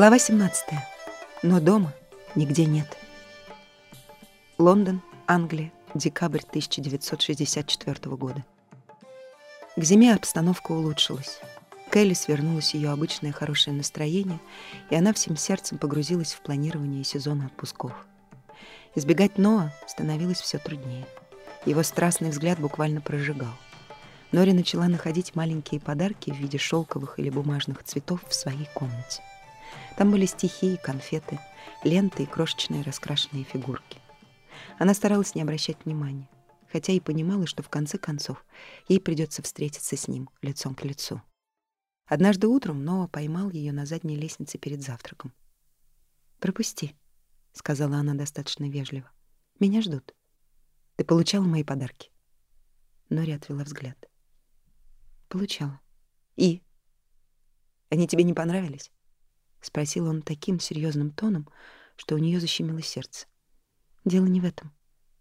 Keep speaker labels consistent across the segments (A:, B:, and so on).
A: Глава 17. Но дома нигде нет. Лондон, Англия, декабрь 1964 года. К зиме обстановка улучшилась. Келли свернулось ее обычное хорошее настроение, и она всем сердцем погрузилась в планирование сезона отпусков. Избегать Ноа становилось все труднее. Его страстный взгляд буквально прожигал. Нори начала находить маленькие подарки в виде шелковых или бумажных цветов в своей комнате. Там были стихи и конфеты, ленты и крошечные раскрашенные фигурки. Она старалась не обращать внимания, хотя и понимала, что в конце концов ей придется встретиться с ним лицом к лицу. Однажды утром Ноа поймал ее на задней лестнице перед завтраком. «Пропусти», — сказала она достаточно вежливо. «Меня ждут. Ты получала мои подарки?» Нори отвела взгляд. «Получала. И? Они тебе не понравились?» — спросил он таким серьезным тоном, что у нее защемило сердце. «Дело не в этом.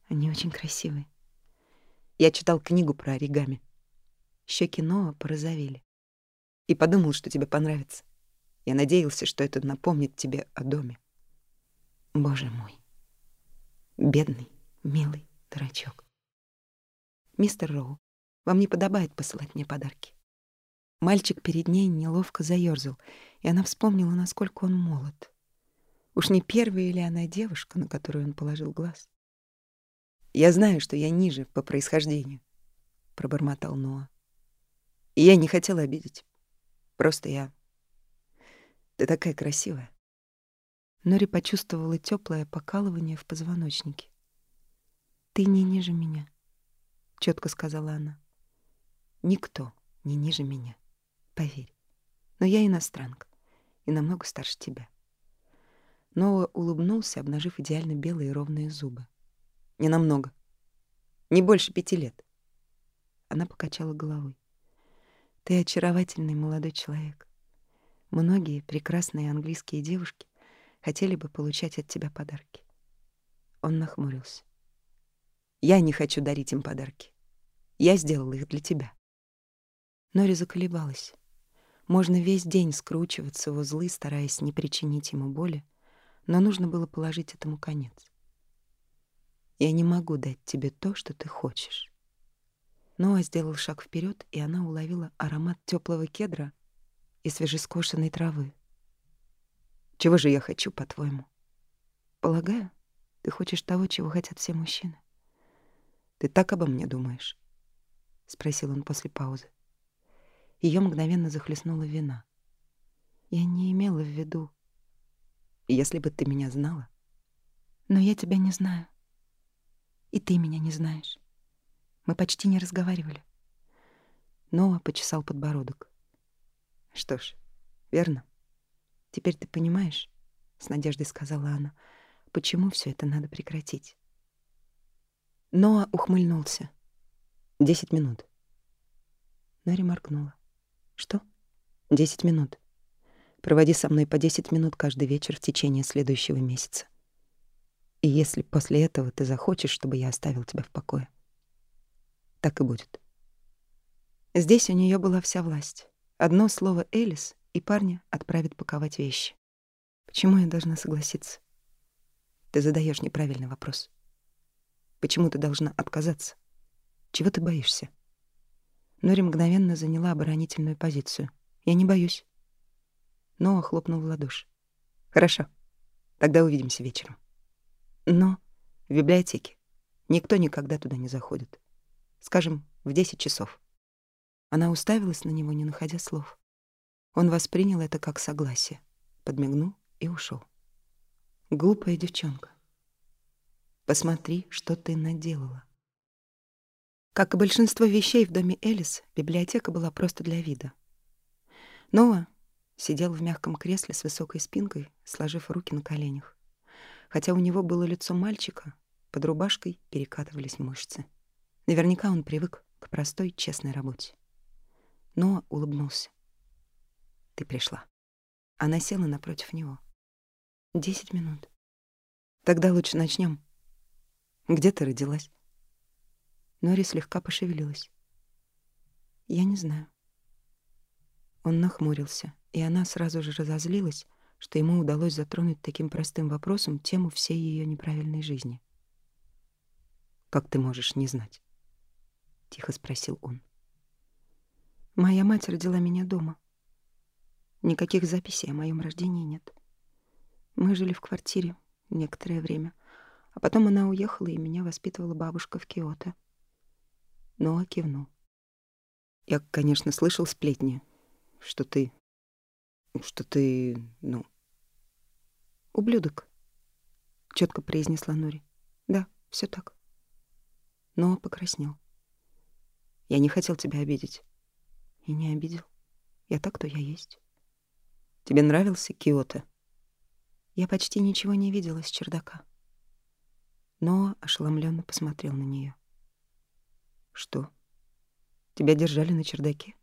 A: Они очень красивые». Я читал книгу про оригами. Щеки Ноа порозовели и подумал, что тебе понравится. Я надеялся, что это напомнит тебе о доме. Боже мой. Бедный, милый дурачок. Мистер Роу, вам не подобает посылать мне подарки. Мальчик перед ней неловко заёрзал, и она вспомнила, насколько он молод. Уж не первая ли она девушка, на которую он положил глаз? «Я знаю, что я ниже по происхождению», — пробормотал Ноа. «И я не хотел обидеть. Просто я... Ты такая красивая. Нори почувствовала теплое покалывание в позвоночнике. «Ты не ниже меня», — четко сказала она. «Никто не ниже меня, поверь. Но я иностранка и намного старше тебя». Ноа улыбнулся, обнажив идеально белые ровные зубы. «Не намного. Не больше пяти лет». Она покачала головой. Ты очаровательный молодой человек. Многие прекрасные английские девушки хотели бы получать от тебя подарки. Он нахмурился. Я не хочу дарить им подарки. Я сделал их для тебя. Нори заколебалась. Можно весь день скручиваться в узлы, стараясь не причинить ему боли, но нужно было положить этому конец. Я не могу дать тебе то, что ты хочешь. Ноа сделал шаг вперед, и она уловила аромат теплого кедра и свежескошенной травы. «Чего же я хочу, по-твоему?» «Полагаю, ты хочешь того, чего хотят все мужчины». «Ты так обо мне думаешь?» — спросил он после паузы. Ее мгновенно захлестнула вина. «Я не имела в виду...» «Если бы ты меня знала...» «Но я тебя не знаю. И ты меня не знаешь». Мы почти не разговаривали. Ноа почесал подбородок. Что ж, верно. Теперь ты понимаешь, с надеждой сказала она, почему все это надо прекратить. Ноа ухмыльнулся. Десять минут. Нари моргнула. Что? Десять минут. Проводи со мной по десять минут каждый вечер в течение следующего месяца. И если после этого ты захочешь, чтобы я оставил тебя в покое, так и будет. Здесь у нее была вся власть. Одно слово «Элис» и парня отправит паковать вещи. Почему я должна согласиться? Ты задаешь неправильный вопрос. Почему ты должна отказаться? Чего ты боишься? Нори мгновенно заняла оборонительную позицию. Я не боюсь. Ноа хлопнул в ладоши. Хорошо. Тогда увидимся вечером. Но в библиотеке никто никогда туда не заходит. Скажем, в 10 часов. Она уставилась на него, не находя слов. Он воспринял это как согласие, подмигнул и ушел. Глупая девчонка. Посмотри, что ты наделала. Как и большинство вещей в доме Элис, библиотека была просто для вида. Ноа сидел в мягком кресле с высокой спинкой, сложив руки на коленях. Хотя у него было лицо мальчика, под рубашкой перекатывались мышцы. Наверняка он привык к простой, честной работе. Но улыбнулся. «Ты пришла». Она села напротив него. «Десять минут». «Тогда лучше начнем. Где ты родилась?» Нори слегка пошевелилась. «Я не знаю». Он нахмурился, и она сразу же разозлилась, что ему удалось затронуть таким простым вопросом тему всей ее неправильной жизни. «Как ты можешь не знать?» — тихо спросил он. «Моя мать родила меня дома. Никаких записей о моем рождении нет. Мы жили в квартире некоторое время, а потом она уехала, и меня воспитывала бабушка в Киото». Ноа кивнул. «Я, конечно, слышал сплетни, что ты... что ты... ну...» «Ублюдок», — четко произнесла Нори. «Да, все так». Ноа покраснел. Я не хотел тебя обидеть. И не обидел. Я так, кто я есть. Тебе нравился Киото? Я почти ничего не видела с чердака. Но ошеломленно посмотрел на нее. Что? Тебя держали на чердаке?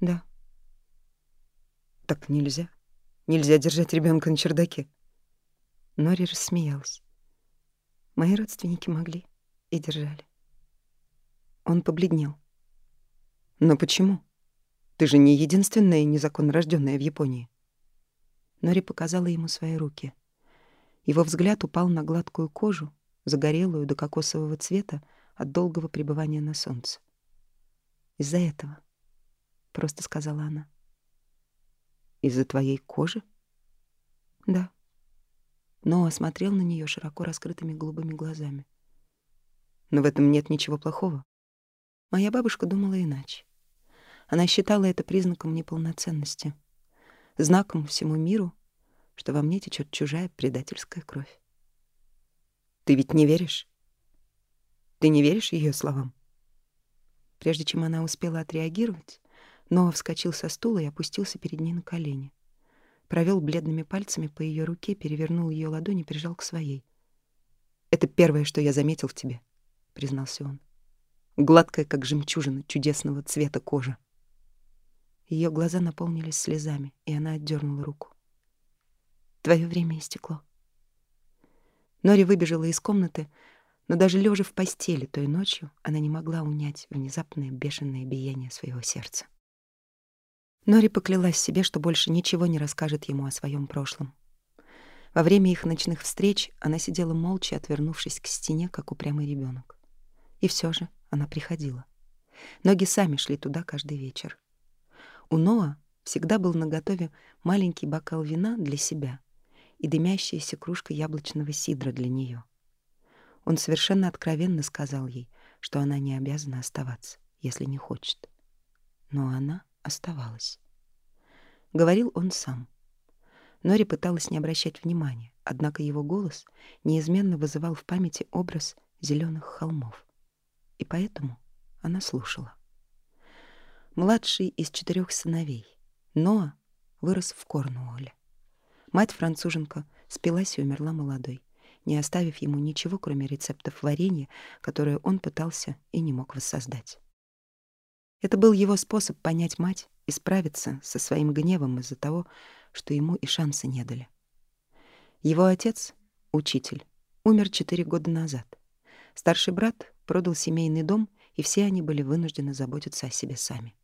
A: Да. Так нельзя. Нельзя держать ребенка на чердаке. Нори рассмеялась. Мои родственники могли и держали. Он побледнел. Но почему? Ты же не единственная незаконно рожденная в Японии. Нори показала ему свои руки. Его взгляд упал на гладкую кожу, загорелую до кокосового цвета от долгого пребывания на солнце. «Из-за этого», — просто сказала она. «Из-за твоей кожи?» «Да». Но осмотрел на нее широко раскрытыми голубыми глазами. «Но в этом нет ничего плохого. Моя бабушка думала иначе. Она считала это признаком неполноценности, знаком всему миру, что во мне течет чужая предательская кровь. Ты ведь не веришь? Ты не веришь ее словам? Прежде чем она успела отреагировать, Ноа вскочил со стула и опустился перед ней на колени. Провел бледными пальцами по ее руке, перевернул ее ладонь и прижал к своей. «Это первое, что я заметил в тебе», — признался он гладкая, как жемчужина, чудесного цвета кожа. Ее глаза наполнились слезами, и она отдернула руку. Твое время истекло. Нори выбежала из комнаты, но даже лежа в постели той ночью, она не могла унять внезапное бешеное биение своего сердца. Нори поклялась себе, что больше ничего не расскажет ему о своем прошлом. Во время их ночных встреч она сидела молча, отвернувшись к стене, как упрямый ребенок. И все же она приходила. Ноги сами шли туда каждый вечер. У Ноа всегда был наготове маленький бокал вина для себя и дымящаяся кружка яблочного сидра для нее. Он совершенно откровенно сказал ей, что она не обязана оставаться, если не хочет. Но она оставалась. Говорил он сам. Нори пыталась не обращать внимания, однако его голос неизменно вызывал в памяти образ зеленых холмов и поэтому она слушала. Младший из четырех сыновей, Ноа, вырос в Корнуолле. Мать-француженка спилась и умерла молодой, не оставив ему ничего, кроме рецептов варенья, которые он пытался и не мог воссоздать. Это был его способ понять мать и справиться со своим гневом из-за того, что ему и шанса не дали. Его отец, учитель, умер четыре года назад. Старший брат продал семейный дом, и все они были вынуждены заботиться о себе сами.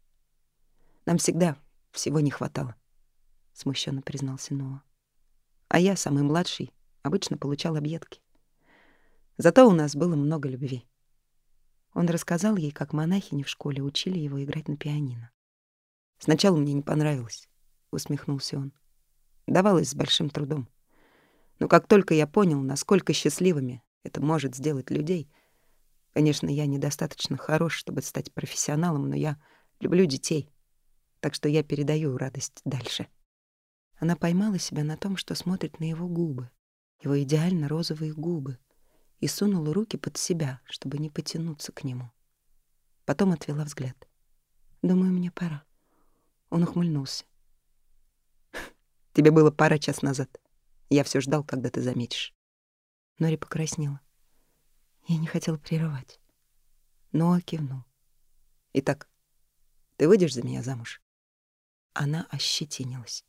A: Нам всегда всего не хватало, смущенно признался Ноа. А я, самый младший, обычно получал объедки. Зато у нас было много любви. Он рассказал ей, как монахини в школе учили его играть на пианино. Сначала мне не понравилось, усмехнулся он. Давалось с большим трудом. Но как только я понял, насколько счастливыми это может сделать людей, Конечно, я недостаточно хорош, чтобы стать профессионалом, но я люблю детей, так что я передаю радость дальше. Она поймала себя на том, что смотрит на его губы, его идеально розовые губы, и сунула руки под себя, чтобы не потянуться к нему. Потом отвела взгляд. «Думаю, мне пора». Он ухмыльнулся. «Тебе было пара час назад. Я все ждал, когда ты заметишь». Нори покраснела. Я не хотела прерывать. Но кивнул. «Итак, ты выйдешь за меня замуж?» Она ощетинилась.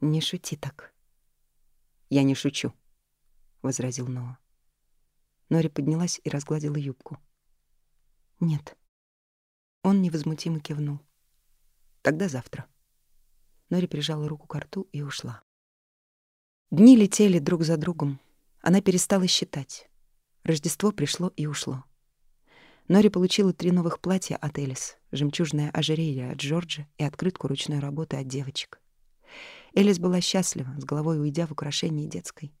A: «Не шути так». «Я не шучу», — возразил Ноа. Нори поднялась и разгладила юбку. «Нет». Он невозмутимо кивнул. «Тогда завтра». Нори прижала руку к рту и ушла. Дни летели друг за другом. Она перестала считать. Рождество пришло и ушло. Нори получила три новых платья от Элис, жемчужное ожерелье от Джорджа и открытку ручной работы от девочек. Элис была счастлива, с головой уйдя в украшение детской.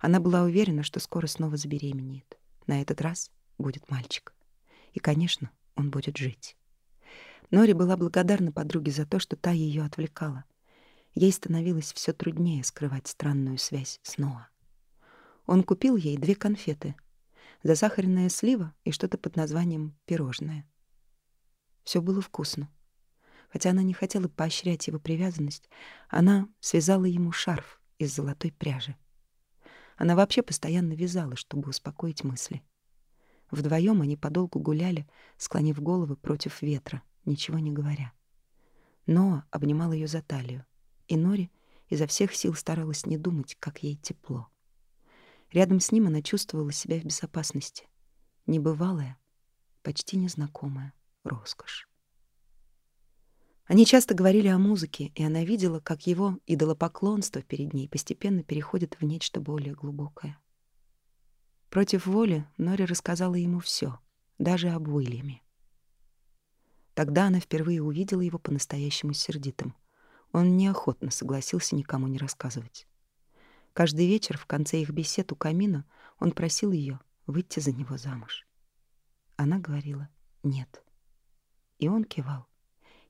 A: Она была уверена, что скоро снова забеременеет. На этот раз будет мальчик. И, конечно, он будет жить. Нори была благодарна подруге за то, что та ее отвлекала. Ей становилось все труднее скрывать странную связь с Ноа. Он купил ей две конфеты — засахаренная слива и что-то под названием пирожное. Все было вкусно. Хотя она не хотела поощрять его привязанность, она связала ему шарф из золотой пряжи. Она вообще постоянно вязала, чтобы успокоить мысли. Вдвоем они подолгу гуляли, склонив головы против ветра, ничего не говоря. Ноа обнимал ее за талию, и Нори изо всех сил старалась не думать, как ей тепло. Рядом с ним она чувствовала себя в безопасности. Небывалая, почти незнакомая роскошь. Они часто говорили о музыке, и она видела, как его идолопоклонство перед ней постепенно переходит в нечто более глубокое. Против воли Нори рассказала ему все, даже об Уильяме. Тогда она впервые увидела его по-настоящему сердитым. Он неохотно согласился никому не рассказывать. Каждый вечер в конце их бесед у камина он просил ее выйти за него замуж. Она говорила «нет». И он кивал.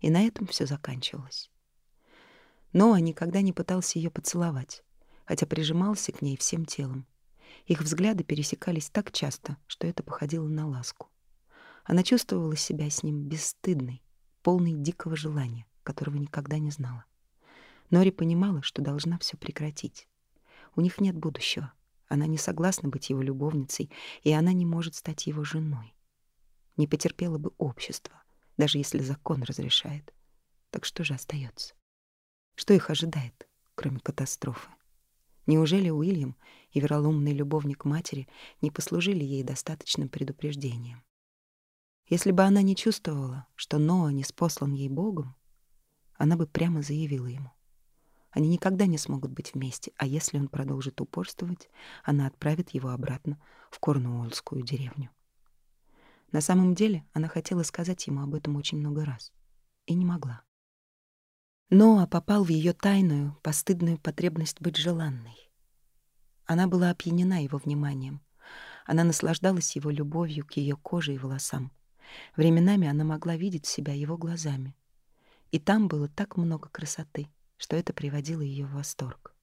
A: И на этом все заканчивалось. Ноа никогда не пытался ее поцеловать, хотя прижимался к ней всем телом. Их взгляды пересекались так часто, что это походило на ласку. Она чувствовала себя с ним бесстыдной, полной дикого желания, которого никогда не знала. Нори понимала, что должна все прекратить. У них нет будущего. Она не согласна быть его любовницей, и она не может стать его женой. Не потерпела бы общество, даже если закон разрешает. Так что же остается? Что их ожидает, кроме катастрофы? Неужели Уильям и вероломный любовник матери не послужили ей достаточным предупреждением? Если бы она не чувствовала, что Ноа не спослан ей Богом, она бы прямо заявила ему. Они никогда не смогут быть вместе, а если он продолжит упорствовать, она отправит его обратно в Корнуоллскую деревню. На самом деле она хотела сказать ему об этом очень много раз и не могла. Ноа попал в ее тайную, постыдную потребность быть желанной. Она была опьянена его вниманием. Она наслаждалась его любовью к ее коже и волосам. Временами она могла видеть себя его глазами. И там было так много красоты, что это приводило ее в восторг.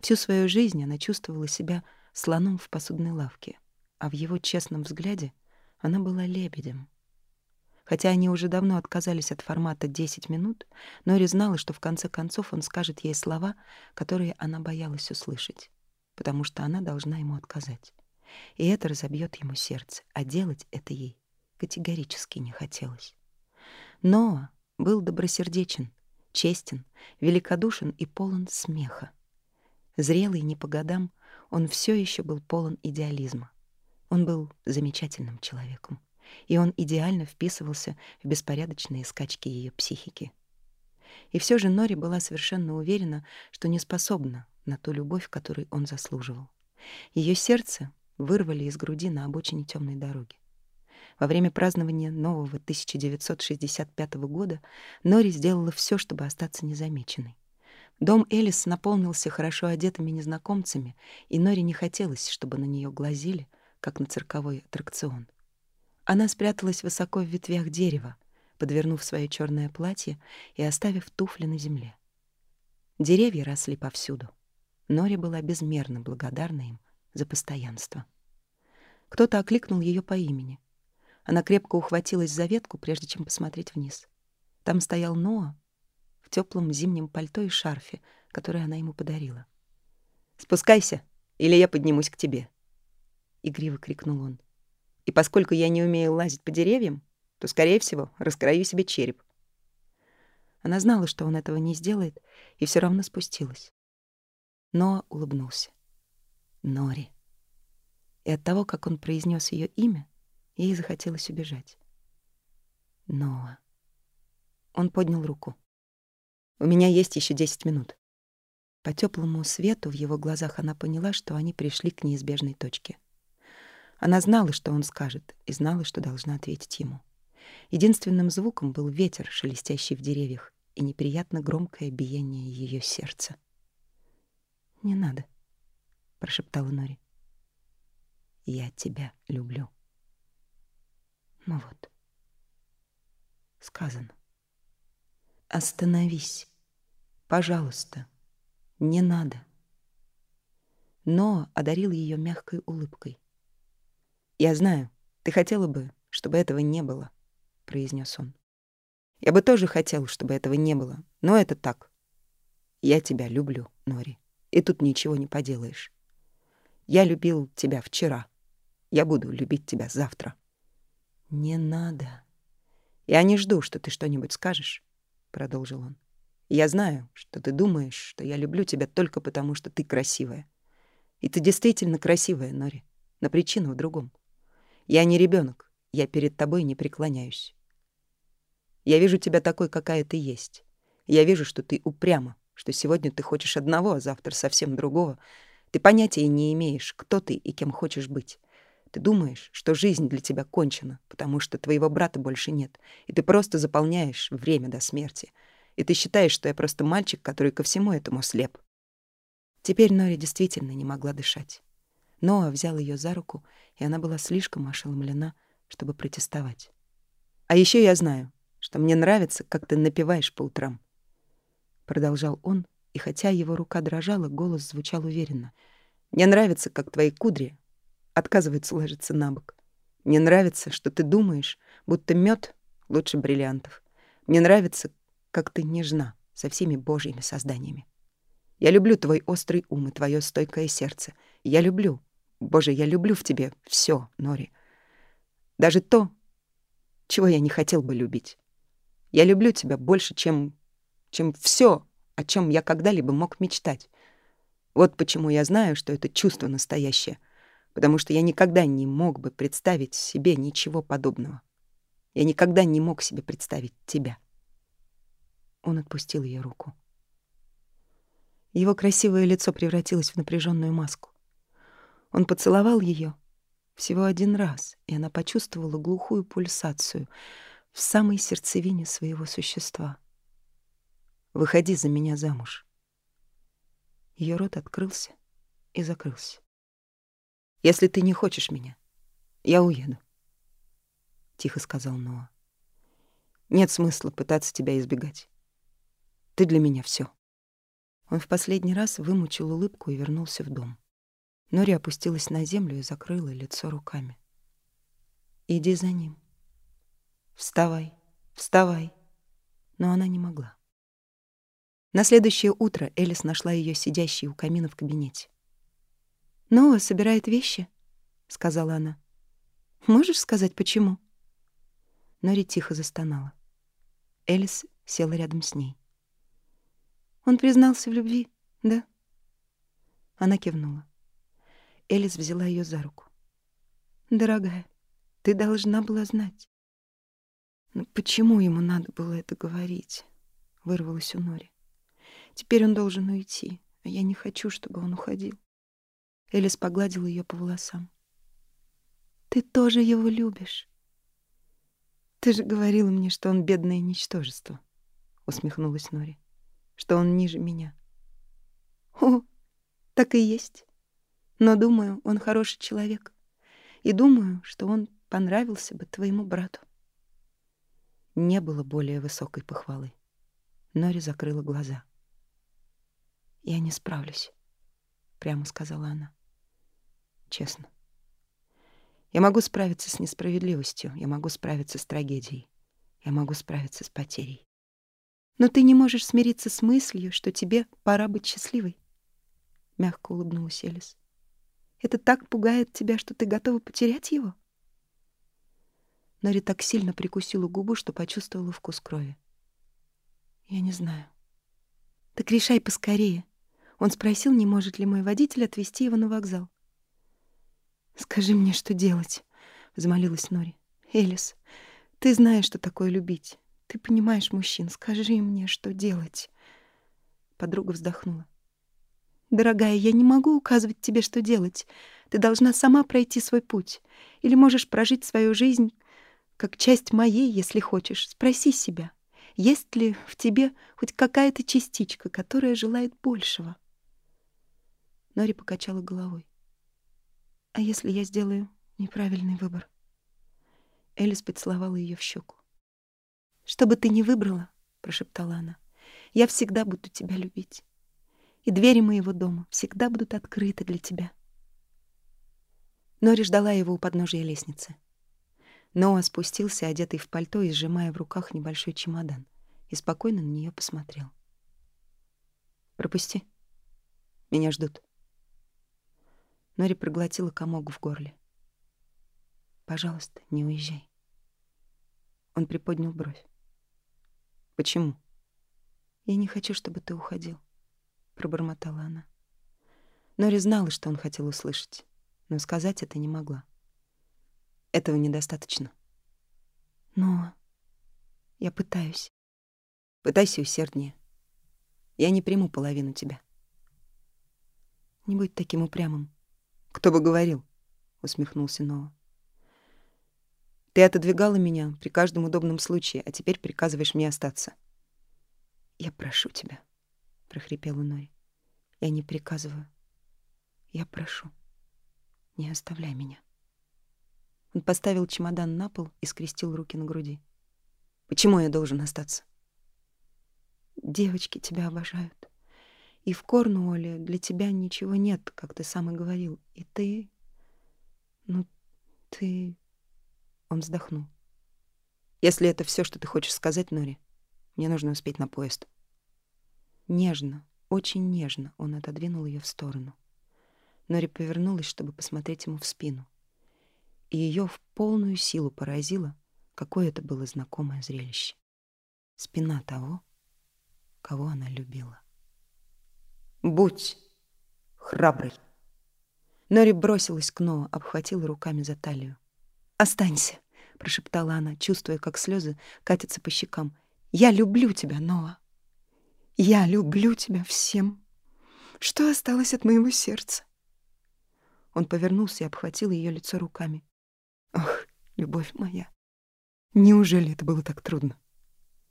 A: Всю свою жизнь она чувствовала себя слоном в посудной лавке, а в его честном взгляде она была лебедем. Хотя они уже давно отказались от формата 10 минут, Нори знала, что в конце концов он скажет ей слова, которые она боялась услышать, потому что она должна ему отказать. И это разобьет ему сердце, а делать это ей категорически не хотелось. Ноа был добросердечен, честен, великодушен и полон смеха. Зрелый не по годам, он все еще был полон идеализма. Он был замечательным человеком, и он идеально вписывался в беспорядочные скачки ее психики. И все же Нори была совершенно уверена, что не способна на ту любовь, которой он заслуживал. Ее сердце вырвали из груди на обочине темной дороги. Во время празднования нового 1965 года Нори сделала все, чтобы остаться незамеченной. Дом Элис наполнился хорошо одетыми незнакомцами, и Нори не хотелось, чтобы на нее глазили, как на цирковой аттракцион. Она спряталась высоко в ветвях дерева, подвернув свое черное платье и оставив туфли на земле. Деревья росли повсюду. Нори была безмерно благодарна им за постоянство. Кто-то окликнул ее по имени. Она крепко ухватилась за ветку, прежде чем посмотреть вниз. Там стоял Ноа в теплом зимнем пальто и шарфе, которое она ему подарила. «Спускайся, или я поднимусь к тебе», — игриво крикнул он. «И поскольку я не умею лазить по деревьям, то, скорее всего, раскрою себе череп». Она знала, что он этого не сделает, и все равно спустилась. Ноа улыбнулся. Нори. И от того, как он произнес ее имя, Ей захотелось убежать. Ноа. Он поднял руку. «У меня есть еще десять минут». По теплому свету в его глазах она поняла, что они пришли к неизбежной точке. Она знала, что он скажет, и знала, что должна ответить ему. Единственным звуком был ветер, шелестящий в деревьях, и неприятно громкое биение ее сердца. «Не надо», — прошептала Нори. «Я тебя люблю». Ну вот. Сказано. «Остановись. Пожалуйста. Не надо». Но одарил ее мягкой улыбкой. «Я знаю, ты хотела бы, чтобы этого не было», — произнес он. «Я бы тоже хотел, чтобы этого не было, но это так. Я тебя люблю, Нори, и тут ничего не поделаешь. Я любил тебя вчера. Я буду любить тебя завтра». «Не надо. Я не жду, что ты что-нибудь скажешь», — продолжил он. «Я знаю, что ты думаешь, что я люблю тебя только потому, что ты красивая. И ты действительно красивая, Нори, но причина в другом. Я не ребенок, я перед тобой не преклоняюсь. Я вижу тебя такой, какая ты есть. Я вижу, что ты упряма, что сегодня ты хочешь одного, а завтра совсем другого. Ты понятия не имеешь, кто ты и кем хочешь быть. Ты думаешь, что жизнь для тебя кончена, потому что твоего брата больше нет, и ты просто заполняешь время до смерти. И ты считаешь, что я просто мальчик, который ко всему этому слеп. Теперь Нори действительно не могла дышать. Ноа взял ее за руку, и она была слишком ошеломлена, чтобы протестовать. «А еще я знаю, что мне нравится, как ты напеваешь по утрам», — продолжал он, и хотя его рука дрожала, голос звучал уверенно. «Мне нравится, как твои кудри отказывается ложиться на бок. Мне нравится, что ты думаешь, будто мед лучше бриллиантов. Мне нравится, как ты нежна со всеми божьими созданиями. Я люблю твой острый ум и твое стойкое сердце. Я люблю. Боже, я люблю в тебе все, Нори. Даже то, чего я не хотел бы любить. Я люблю тебя больше, чем чем все, о чем я когда-либо мог мечтать. Вот почему я знаю, что это чувство настоящее — потому что я никогда не мог бы представить себе ничего подобного. Я никогда не мог себе представить тебя. Он отпустил ее руку. Его красивое лицо превратилось в напряженную маску. Он поцеловал ее всего один раз, и она почувствовала глухую пульсацию в самой сердцевине своего существа. «Выходи за меня замуж». Ее рот открылся и закрылся. Если ты не хочешь меня, я уеду. Тихо сказал Ноа. Нет смысла пытаться тебя избегать. Ты для меня все. Он в последний раз вымучил улыбку и вернулся в дом. Нори опустилась на землю и закрыла лицо руками. «Иди за ним. Вставай, вставай». Но она не могла. На следующее утро Элис нашла ее сидящей у камина в кабинете. «Ноа собирает вещи», — сказала она. «Можешь сказать, почему?» Нори тихо застонала. Элис села рядом с ней. «Он признался в любви, да?» Она кивнула. Элис взяла ее за руку. «Дорогая, ты должна была знать». «Но почему ему надо было это говорить?» — вырвалось у Нори. «Теперь он должен уйти, а я не хочу, чтобы он уходил». Элис погладила ее по волосам. «Ты тоже его любишь?» «Ты же говорила мне, что он бедное ничтожество», — усмехнулась Нори. «Что он ниже меня». «О, так и есть. Но, думаю, он хороший человек. И думаю, что он понравился бы твоему брату». Не было более высокой похвалы. Нори закрыла глаза. «Я не справлюсь», — прямо сказала она честно. Я могу справиться с несправедливостью, я могу справиться с трагедией, я могу справиться с потерей. Но ты не можешь смириться с мыслью, что тебе пора быть счастливой. Мягко улыбнулась Элис. Это так пугает тебя, что ты готова потерять его? Нори так сильно прикусила губу, что почувствовала вкус крови. Я не знаю. Так решай поскорее. Он спросил, не может ли мой водитель отвезти его на вокзал. «Скажи мне, что делать», — взмолилась Нори. «Элис, ты знаешь, что такое любить. Ты понимаешь мужчин. Скажи мне, что делать». Подруга вздохнула. Дорогая, я не могу указывать тебе, что делать. Ты должна сама пройти свой путь. Или можешь прожить свою жизнь как часть моей, если хочешь. Спроси себя, есть ли в тебе хоть какая-то частичка, которая желает большего. Нори покачала головой. А если я сделаю неправильный выбор? Элис поцеловала ее в щеку. «Что бы ты ни выбрала, — прошептала она, — я всегда буду тебя любить. И двери моего дома всегда будут открыты для тебя». Нори ждала его у подножия лестницы. Ноа спустился, одетый в пальто и сжимая в руках небольшой чемодан, и спокойно на нее посмотрел. «Пропусти. Меня ждут». Нори проглотила комок в горле. Пожалуйста, не уезжай. Он приподнял бровь. Почему? Я не хочу, чтобы ты уходил, пробормотала она. Нори знала, что он хотел услышать, но сказать это не могла. Этого недостаточно. Но я пытаюсь. Пытайся усерднее. Я не приму половину тебя. Не будь таким упрямым. Кто бы говорил, усмехнулся Ноа. Ты отодвигала меня при каждом удобном случае, а теперь приказываешь мне остаться. Я прошу тебя, прохрипела Нори. Я не приказываю. Я прошу. Не оставляй меня. Он поставил чемодан на пол и скрестил руки на груди. Почему я должен остаться? Девочки тебя обожают. И в Корнуолле для тебя ничего нет, как ты сам и говорил. И ты... Ну, ты... Он вздохнул. «Если это все, что ты хочешь сказать, Нори, мне нужно успеть на поезд». Нежно, очень нежно он отодвинул ее в сторону. Нори повернулась, чтобы посмотреть ему в спину. И ее в полную силу поразило, какое это было знакомое зрелище. Спина того, кого она любила. «Будь храбрый!» Нори бросилась к Ноа, обхватила руками за талию. «Останься», — прошептала она, чувствуя, как слезы катятся по щекам. «Я люблю тебя, Ноа. Я люблю тебя всем. Что осталось от моего сердца?» Он повернулся и обхватил ее лицо руками. «Ох, любовь моя, неужели это было так трудно?»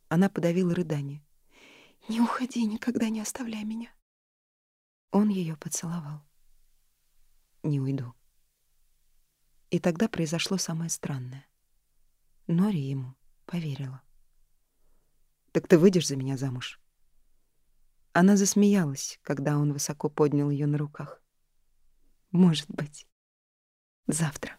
A: Она подавила рыдание. «Не уходи, никогда не оставляй меня». Он ее поцеловал. «Не уйду». И тогда произошло самое странное. Нори ему поверила. «Так ты выйдешь за меня замуж?» Она засмеялась, когда он высоко поднял ее на руках. «Может быть, завтра».